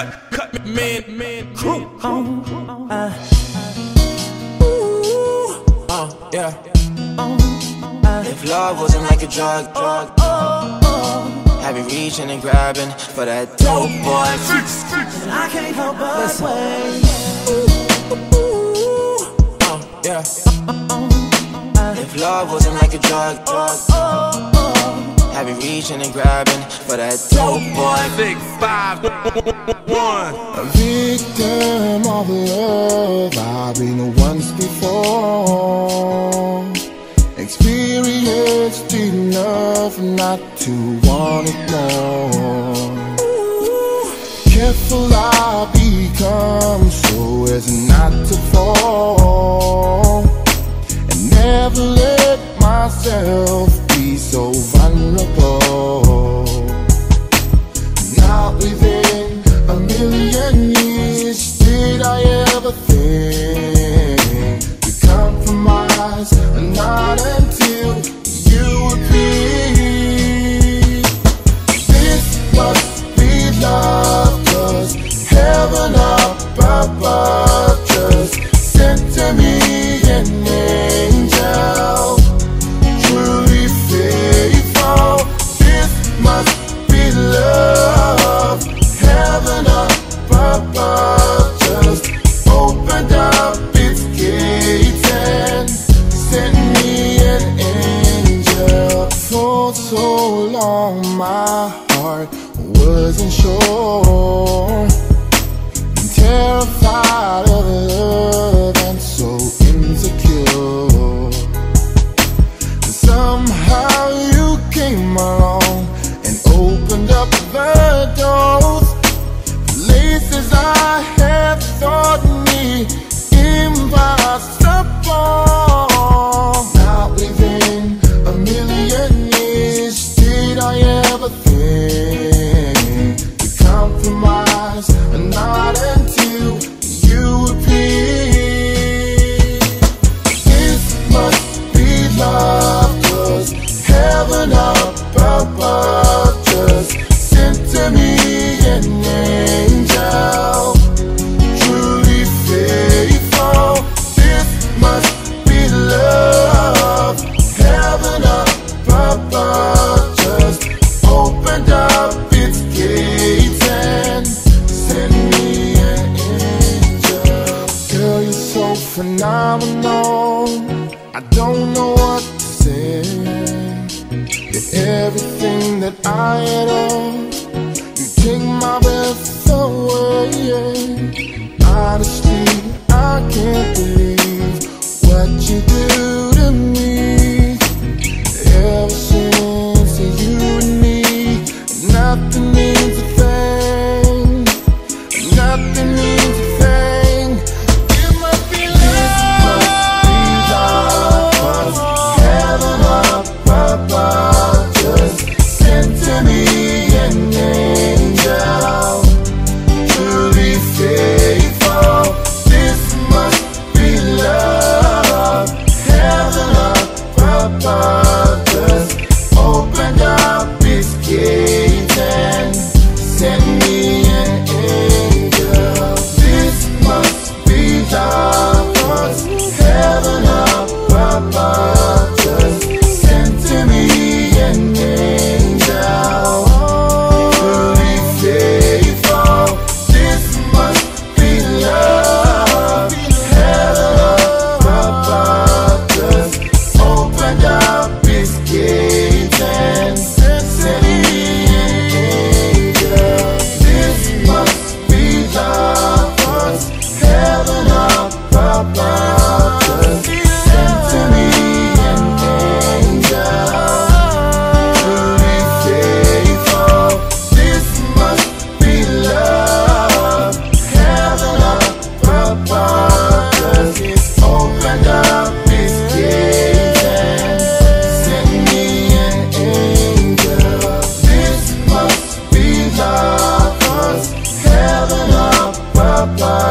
cut, cut, man, man, crew. Uh, Uh, yeah. If love wasn't like a drug, drug, have you reaching and grabbing for that dope boy? I can't help but wait. Uh, yeah. If love wasn't like a drug, drug, have you reaching and grabbing for that dope boy? Six, five, one. A victim of love, I've been once before. Experienced enough not to want it more. Careful I become so as not to fall. And never let myself be so Not wasn't sure. I'm Terrified of love and so insecure. Somehow you came along and opened up the doors. Places I phenomenal. I don't know what to say. You're everything that I had hoped. You take my breath away. Honestly, I can't believe what you do must